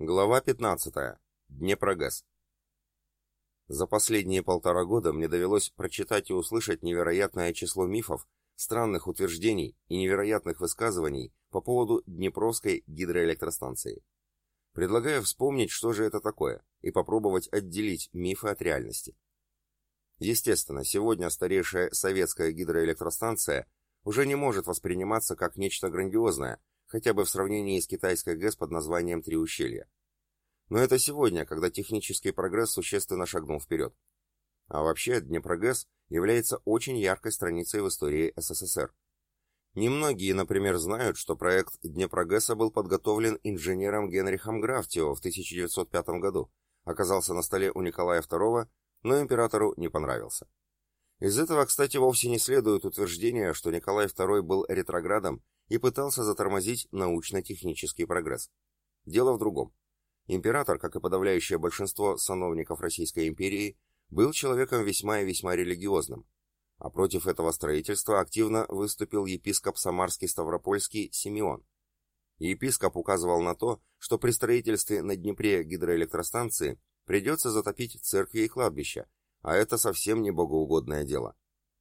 Глава 15. Днепрогэс. За последние полтора года мне довелось прочитать и услышать невероятное число мифов, странных утверждений и невероятных высказываний по поводу Днепровской гидроэлектростанции. Предлагаю вспомнить, что же это такое, и попробовать отделить мифы от реальности. Естественно, сегодня старейшая советская гидроэлектростанция уже не может восприниматься как нечто грандиозное, хотя бы в сравнении с китайской ГЭС под названием «Три ущелья». Но это сегодня, когда технический прогресс существенно шагнул вперед. А вообще, Днепрогэс является очень яркой страницей в истории СССР. Немногие, например, знают, что проект Днепрогэса был подготовлен инженером Генрихом Графтио в 1905 году, оказался на столе у Николая II, но императору не понравился. Из этого, кстати, вовсе не следует утверждение, что Николай II был ретроградом и пытался затормозить научно-технический прогресс. Дело в другом. Император, как и подавляющее большинство сановников Российской империи, был человеком весьма и весьма религиозным, а против этого строительства активно выступил епископ Самарский Ставропольский Симеон. Епископ указывал на то, что при строительстве на Днепре гидроэлектростанции придется затопить церкви и кладбища, а это совсем не богоугодное дело.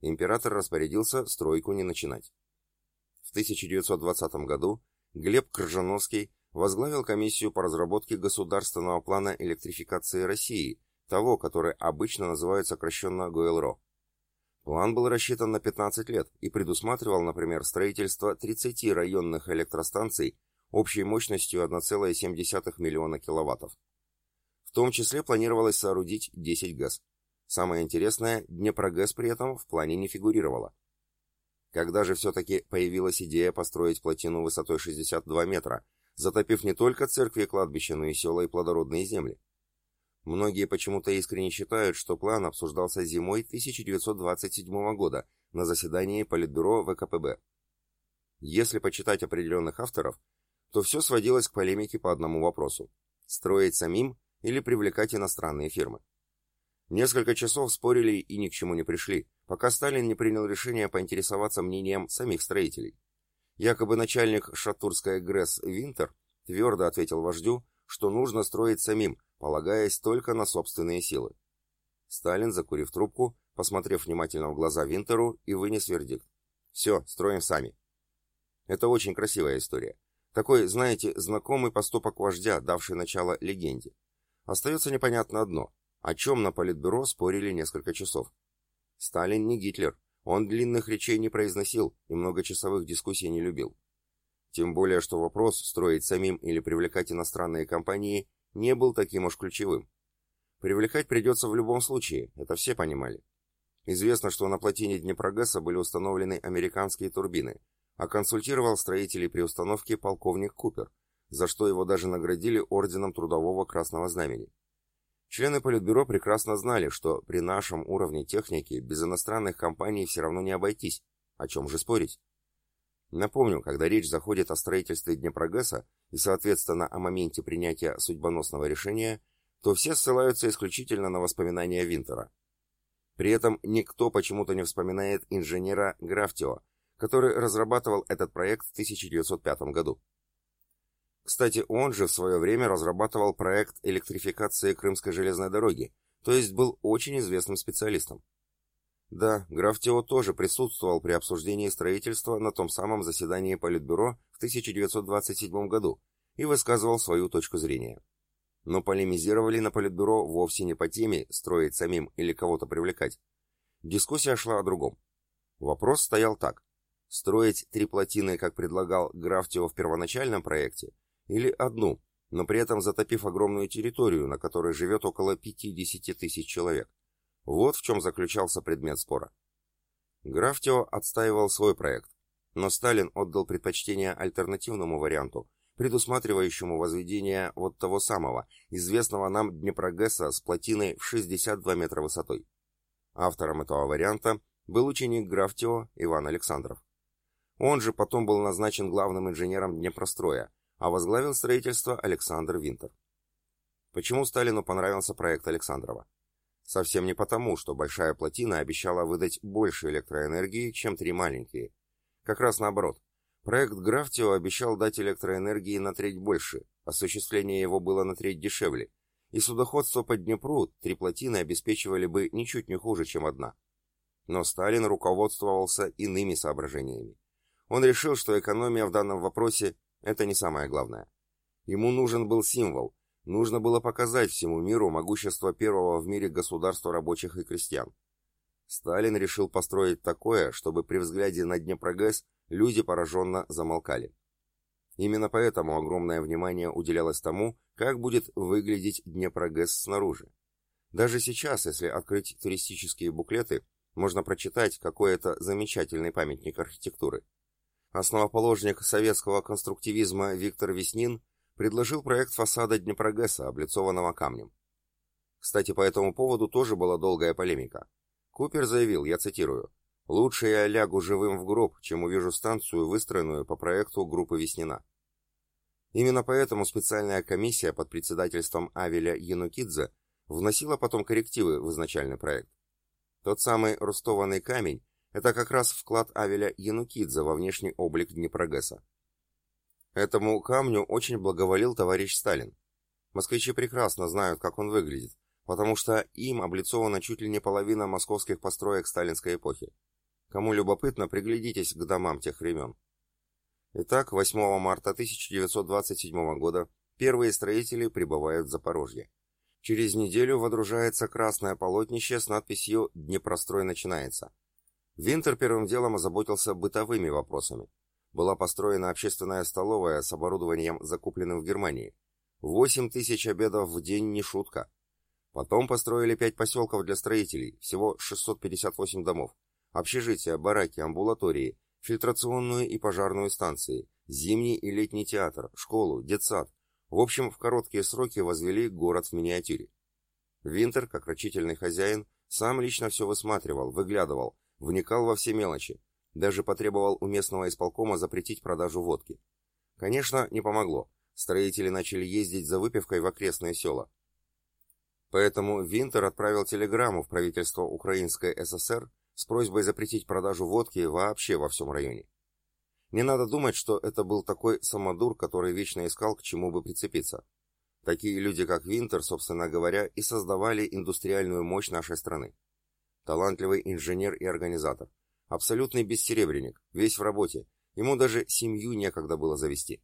Император распорядился стройку не начинать. В 1920 году Глеб Кржановский возглавил комиссию по разработке государственного плана электрификации России, того, который обычно называют сокращенно ГОЭЛРО. План был рассчитан на 15 лет и предусматривал, например, строительство 30 районных электростанций общей мощностью 1,7 миллиона киловаттов. В том числе планировалось соорудить 10 ГЭС. Самое интересное, Днепрогэс при этом в плане не фигурировало. Когда же все-таки появилась идея построить плотину высотой 62 метра, затопив не только церкви и кладбища, но и села и плодородные земли? Многие почему-то искренне считают, что план обсуждался зимой 1927 года на заседании Политбюро ВКПБ. Если почитать определенных авторов, то все сводилось к полемике по одному вопросу – строить самим или привлекать иностранные фирмы. Несколько часов спорили и ни к чему не пришли, пока Сталин не принял решение поинтересоваться мнением самих строителей. Якобы начальник шатурской ГРЭС Винтер твердо ответил вождю, что нужно строить самим, полагаясь только на собственные силы. Сталин, закурив трубку, посмотрев внимательно в глаза Винтеру и вынес вердикт. «Все, строим сами». Это очень красивая история. Такой, знаете, знакомый поступок вождя, давший начало легенде. Остается непонятно одно. О чем на Политбюро спорили несколько часов. Сталин не Гитлер, он длинных речей не произносил и многочасовых дискуссий не любил. Тем более, что вопрос, строить самим или привлекать иностранные компании, не был таким уж ключевым. Привлекать придется в любом случае, это все понимали. Известно, что на плотине Днепрогэса были установлены американские турбины, а консультировал строителей при установке полковник Купер, за что его даже наградили орденом Трудового Красного Знамени. Члены Политбюро прекрасно знали, что при нашем уровне техники без иностранных компаний все равно не обойтись. О чем же спорить? Напомню, когда речь заходит о строительстве Днепрогэса и, соответственно, о моменте принятия судьбоносного решения, то все ссылаются исключительно на воспоминания Винтера. При этом никто почему-то не вспоминает инженера Графтио, который разрабатывал этот проект в 1905 году. Кстати, он же в свое время разрабатывал проект электрификации Крымской железной дороги, то есть был очень известным специалистом. Да, граф Тео тоже присутствовал при обсуждении строительства на том самом заседании Политбюро в 1927 году и высказывал свою точку зрения. Но полемизировали на Политбюро вовсе не по теме строить самим или кого-то привлекать. Дискуссия шла о другом. Вопрос стоял так. Строить три плотины, как предлагал граф Тео в первоначальном проекте, или одну, но при этом затопив огромную территорию, на которой живет около 50 тысяч человек. Вот в чем заключался предмет спора. Графтио отстаивал свой проект, но Сталин отдал предпочтение альтернативному варианту, предусматривающему возведение вот того самого, известного нам Днепрогэса с плотиной в 62 метра высотой. Автором этого варианта был ученик Графтио Иван Александров. Он же потом был назначен главным инженером Днепростроя, а возглавил строительство Александр Винтер. Почему Сталину понравился проект Александрова? Совсем не потому, что большая плотина обещала выдать больше электроэнергии, чем три маленькие. Как раз наоборот. Проект Графтио обещал дать электроэнергии на треть больше, осуществление его было на треть дешевле, и судоходство по Днепру три плотины обеспечивали бы ничуть не хуже, чем одна. Но Сталин руководствовался иными соображениями. Он решил, что экономия в данном вопросе – это не самое главное. Ему нужен был символ, нужно было показать всему миру могущество первого в мире государства рабочих и крестьян. Сталин решил построить такое, чтобы при взгляде на Днепрогэс люди пораженно замолкали. Именно поэтому огромное внимание уделялось тому, как будет выглядеть Днепрогэс снаружи. Даже сейчас, если открыть туристические буклеты, можно прочитать, какой это замечательный памятник архитектуры. Основоположник советского конструктивизма Виктор Веснин предложил проект фасада Днепрогэса, облицованного камнем. Кстати, по этому поводу тоже была долгая полемика. Купер заявил, я цитирую, «Лучше я лягу живым в гроб, чем увижу станцию, выстроенную по проекту группы Веснина». Именно поэтому специальная комиссия под председательством Авеля Янукидзе вносила потом коррективы в изначальный проект. Тот самый рустованный камень – это как раз вклад Авеля Янукидзе во внешний облик Днепрогэса. Этому камню очень благоволил товарищ Сталин. Москвичи прекрасно знают, как он выглядит, потому что им облицована чуть ли не половина московских построек сталинской эпохи. Кому любопытно, приглядитесь к домам тех времен. Итак, 8 марта 1927 года первые строители прибывают в Запорожье. Через неделю водружается красное полотнище с надписью «Днепрострой начинается». Винтер первым делом озаботился бытовыми вопросами. Была построена общественная столовая с оборудованием, закупленным в Германии. 8 тысяч обедов в день не шутка. Потом построили пять поселков для строителей, всего 658 домов. Общежития, бараки, амбулатории, фильтрационную и пожарную станции, зимний и летний театр, школу, детсад. В общем, в короткие сроки возвели город в миниатюре. Винтер, как рачительный хозяин, сам лично все высматривал, выглядывал, вникал во все мелочи, даже потребовал у местного исполкома запретить продажу водки. Конечно, не помогло. Строители начали ездить за выпивкой в окрестные села. Поэтому Винтер отправил телеграмму в правительство Украинской ССР с просьбой запретить продажу водки вообще во всем районе. Не надо думать, что это был такой самодур, который вечно искал к чему бы прицепиться. Такие люди, как Винтер, собственно говоря, и создавали индустриальную мощь нашей страны. Талантливый инженер и организатор. Абсолютный бессеребренник, весь в работе. Ему даже семью некогда было завести.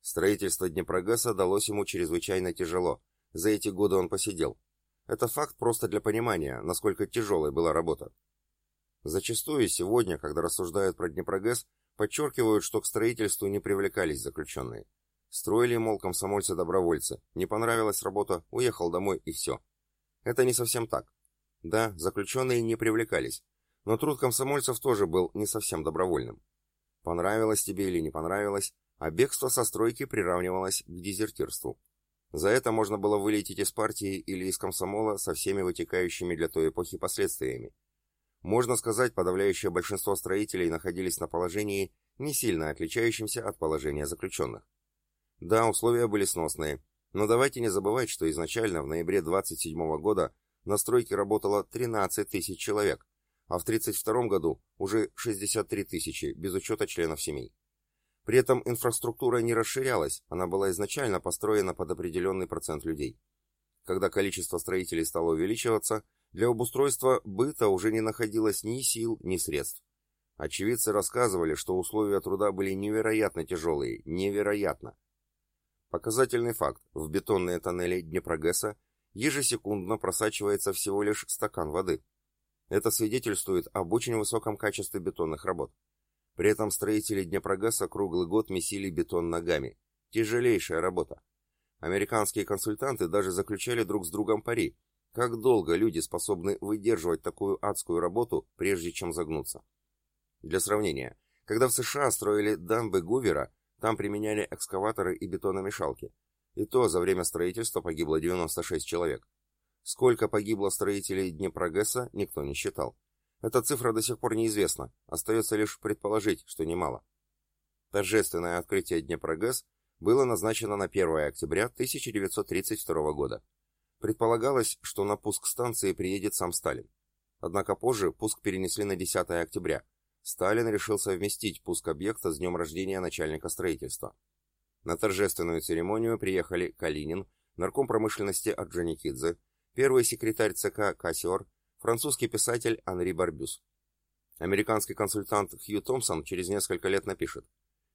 Строительство Днепрогэса далось ему чрезвычайно тяжело, за эти годы он посидел. Это факт просто для понимания, насколько тяжелой была работа. Зачастую сегодня, когда рассуждают про Днепрогэс, подчеркивают, что к строительству не привлекались заключенные. Строили, мол, комсомольцы-добровольцы. Не понравилась работа, уехал домой и все. Это не совсем так. Да, заключенные не привлекались, но труд комсомольцев тоже был не совсем добровольным. Понравилось тебе или не понравилось, а бегство со стройки приравнивалось к дезертирству. За это можно было вылететь из партии или из комсомола со всеми вытекающими для той эпохи последствиями. Можно сказать, подавляющее большинство строителей находились на положении, не сильно отличающемся от положения заключенных. Да, условия были сносные, но давайте не забывать, что изначально в ноябре 27 года на стройке работало 13 тысяч человек, а в 32 году уже 63 тысячи, без учета членов семей. При этом инфраструктура не расширялась, она была изначально построена под определенный процент людей. Когда количество строителей стало увеличиваться, для обустройства быта уже не находилось ни сил, ни средств. Очевидцы рассказывали, что условия труда были невероятно тяжелые, невероятно. Показательный факт, в бетонные тоннели Днепрогэса ежесекундно просачивается всего лишь стакан воды. Это свидетельствует об очень высоком качестве бетонных работ. При этом строители Днепрогаса круглый год месили бетон ногами. Тяжелейшая работа. Американские консультанты даже заключали друг с другом пари. Как долго люди способны выдерживать такую адскую работу, прежде чем загнуться? Для сравнения, когда в США строили дамбы Гувера, там применяли экскаваторы и бетономешалки. И то за время строительства погибло 96 человек. Сколько погибло строителей Днепрогэса, никто не считал. Эта цифра до сих пор неизвестна, остается лишь предположить, что немало. Торжественное открытие Днепрогэс было назначено на 1 октября 1932 года. Предполагалось, что на пуск станции приедет сам Сталин. Однако позже пуск перенесли на 10 октября. Сталин решил совместить пуск объекта с днем рождения начальника строительства. На торжественную церемонию приехали Калинин, нарком промышленности Орджоникидзе, первый секретарь ЦК Кассиор, французский писатель Анри Барбюс. Американский консультант Хью Томпсон через несколько лет напишет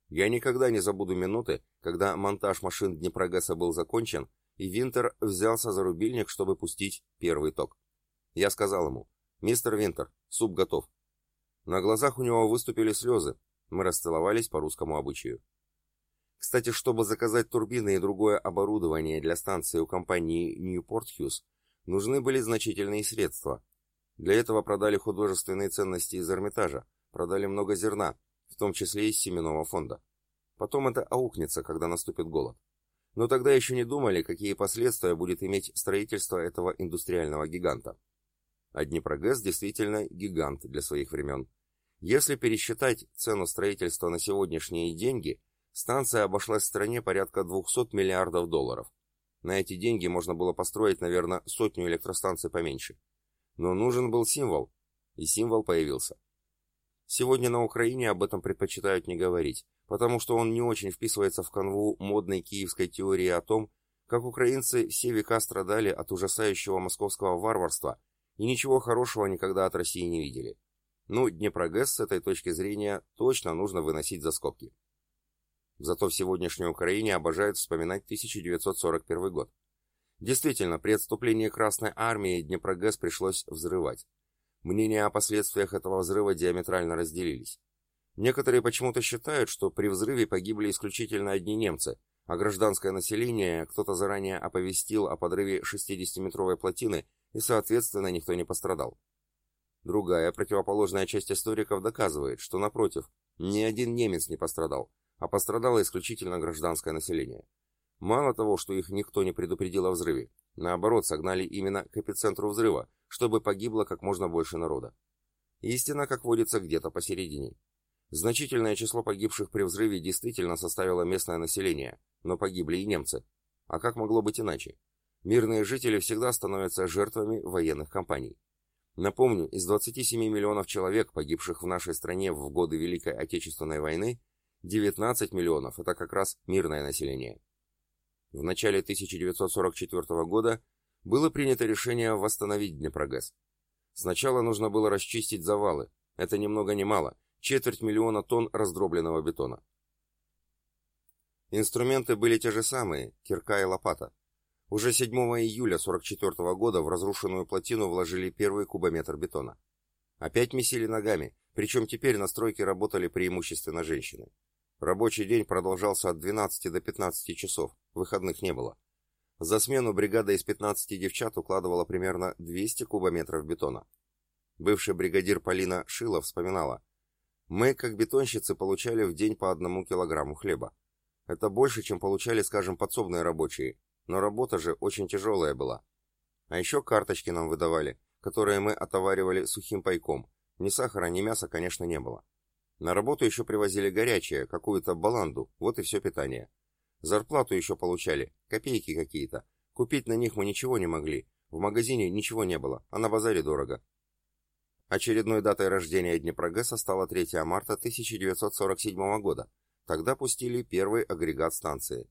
«Я никогда не забуду минуты, когда монтаж машин Днепрогэса был закончен, и Винтер взялся за рубильник, чтобы пустить первый ток. Я сказал ему, «Мистер Винтер, суп готов». На глазах у него выступили слезы, мы расцеловались по русскому обычаю. Кстати, чтобы заказать турбины и другое оборудование для станции у компании Newport Hughes, нужны были значительные средства, для этого продали художественные ценности из Эрмитажа, продали много зерна, в том числе из семенного фонда. Потом это аукнется, когда наступит голод. Но тогда еще не думали, какие последствия будет иметь строительство этого индустриального гиганта. А Днепрогэс действительно гигант для своих времен. Если пересчитать цену строительства на сегодняшние деньги, станция обошлась стране порядка 200 миллиардов долларов. На эти деньги можно было построить, наверное, сотню электростанций поменьше. Но нужен был символ, и символ появился. Сегодня на Украине об этом предпочитают не говорить, потому что он не очень вписывается в канву модной киевской теории о том, как украинцы все века страдали от ужасающего московского варварства и ничего хорошего никогда от России не видели. Ну, Днепрогэс с этой точки зрения точно нужно выносить за скобки. Зато в сегодняшней Украине обожают вспоминать 1941 год. Действительно, при отступлении Красной Армии Днепрогэс пришлось взрывать. Мнения о последствиях этого взрыва диаметрально разделились. Некоторые почему-то считают, что при взрыве погибли исключительно одни немцы, а гражданское население кто-то заранее оповестил о подрыве 60-метровой плотины, и, соответственно, никто не пострадал. Другая, противоположная часть историков доказывает, что, напротив, ни один немец не пострадал, а пострадало исключительно гражданское население. Мало того, что их никто не предупредил о взрыве, наоборот, согнали именно к эпицентру взрыва, чтобы погибло как можно больше народа. Истина, как водится, где-то посередине. Значительное число погибших при взрыве действительно составило местное население, но погибли и немцы. А как могло быть иначе? Мирные жители всегда становятся жертвами военных кампаний. Напомню, из 27 миллионов человек, погибших в нашей стране в годы Великой Отечественной войны, 19 миллионов – это как раз мирное население. В начале 1944 года было принято решение восстановить Днепрогэс. Сначала нужно было расчистить завалы, это ни много ни мало, четверть миллиона тонн раздробленного бетона. Инструменты были те же самые, кирка и лопата. Уже 7 июля 1944 года в разрушенную плотину вложили первый кубометр бетона. Опять месили ногами, причем теперь на стройке работали преимущественно женщины. Рабочий день продолжался от 12 до 15 часов, выходных не было. За смену бригада из 15 девчат укладывала примерно 200 кубометров бетона. Бывший бригадир Полина Шила вспоминала, «Мы, как бетонщицы, получали в день по одному килограмму хлеба. Это больше, чем получали, скажем, подсобные рабочие, но работа же очень тяжелая была. А еще карточки нам выдавали, которые мы отоваривали сухим пайком. Ни сахара, ни мяса, конечно, не было. На работу еще привозили горячее, какую-то баланду, вот и все питание. Зарплату еще получали, копейки какие-то. Купить на них мы ничего не могли. В магазине ничего не было, а на базаре дорого. Очередной датой рождения Днепрогэса стала 3 марта 1947 года. Тогда пустили первый агрегат станции.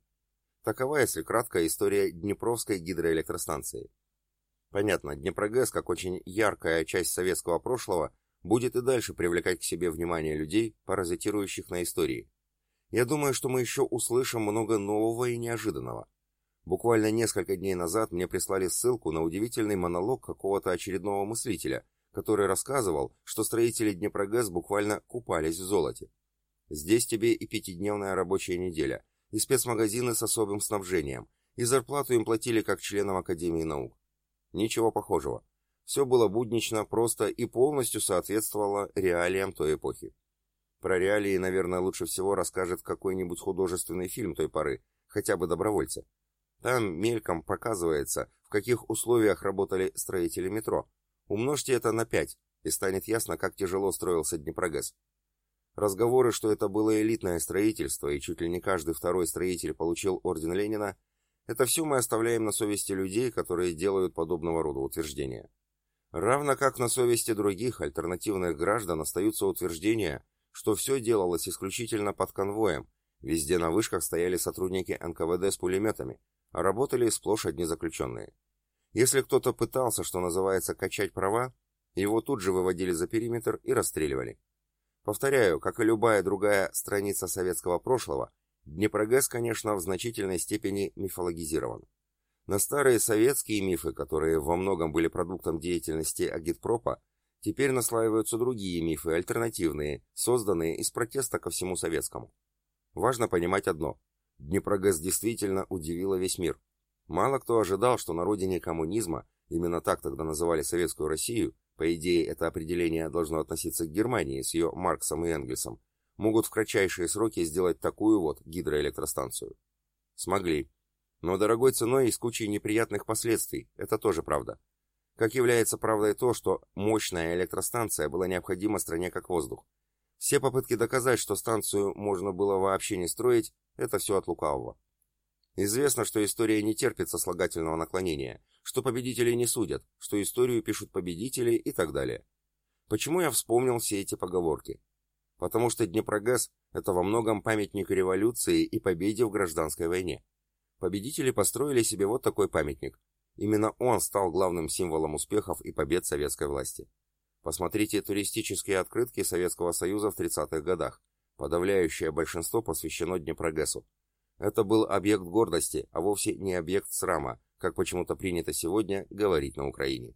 Такова, если кратко, история Днепровской гидроэлектростанции. Понятно, Днепрогэс, как очень яркая часть советского прошлого, будет и дальше привлекать к себе внимание людей, паразитирующих на истории. Я думаю, что мы еще услышим много нового и неожиданного. Буквально несколько дней назад мне прислали ссылку на удивительный монолог какого-то очередного мыслителя, который рассказывал, что строители Днепрогэс буквально купались в золоте. Здесь тебе и пятидневная рабочая неделя, и спецмагазины с особым снабжением, и зарплату им платили как членам Академии наук. Ничего похожего. Все было буднично, просто и полностью соответствовало реалиям той эпохи. Про реалии, наверное, лучше всего расскажет какой-нибудь художественный фильм той поры, хотя бы добровольцы. Там мельком показывается, в каких условиях работали строители метро. Умножьте это на 5, и станет ясно, как тяжело строился Днепрогэс. Разговоры, что это было элитное строительство, и чуть ли не каждый второй строитель получил орден Ленина, это все мы оставляем на совести людей, которые делают подобного рода утверждения. Равно как на совести других альтернативных граждан остаются утверждения, что все делалось исключительно под конвоем, везде на вышках стояли сотрудники НКВД с пулеметами, а работали сплошь одни заключенные. Если кто-то пытался, что называется, качать права, его тут же выводили за периметр и расстреливали. Повторяю, как и любая другая страница советского прошлого, Днепрогэс, конечно, в значительной степени мифологизирован. На старые советские мифы, которые во многом были продуктом деятельности агитпропа, теперь наслаиваются другие мифы, альтернативные, созданные из протеста ко всему советскому. Важно понимать одно. Днепрогэс действительно удивила весь мир. Мало кто ожидал, что на родине коммунизма, именно так тогда называли Советскую Россию, по идее это определение должно относиться к Германии с ее Марксом и Энгельсом, могут в кратчайшие сроки сделать такую вот гидроэлектростанцию. Смогли. Но дорогой ценой и с кучей неприятных последствий, это тоже правда. Как является правдой то, что мощная электростанция была необходима стране как воздух. Все попытки доказать, что станцию можно было вообще не строить, это все от лукавого. Известно, что история не терпит сослагательного наклонения, что победителей не судят, что историю пишут победители и так далее. Почему я вспомнил все эти поговорки? потому что Днепрогаз – это во многом памятник революции и победе в гражданской войне. Победители построили себе вот такой памятник. Именно он стал главным символом успехов и побед советской власти. Посмотрите туристические открытки Советского Союза в 30-х годах. Подавляющее большинство посвящено Днепрогэсу. Это был объект гордости, а вовсе не объект срама, как почему-то принято сегодня говорить на Украине.